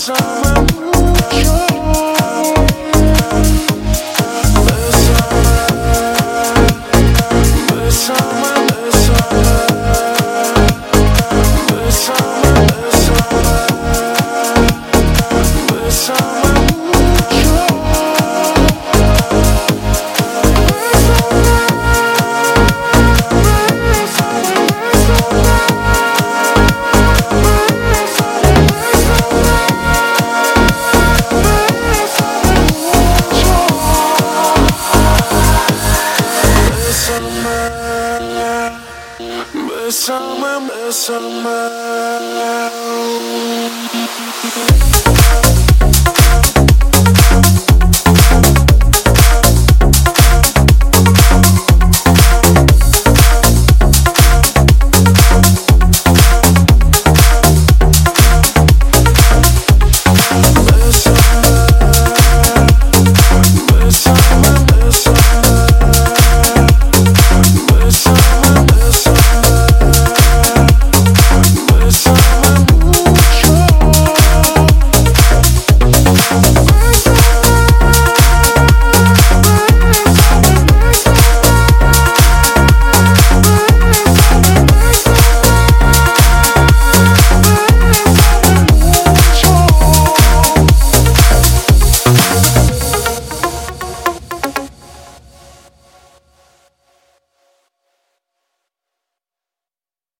song mess around, mess around.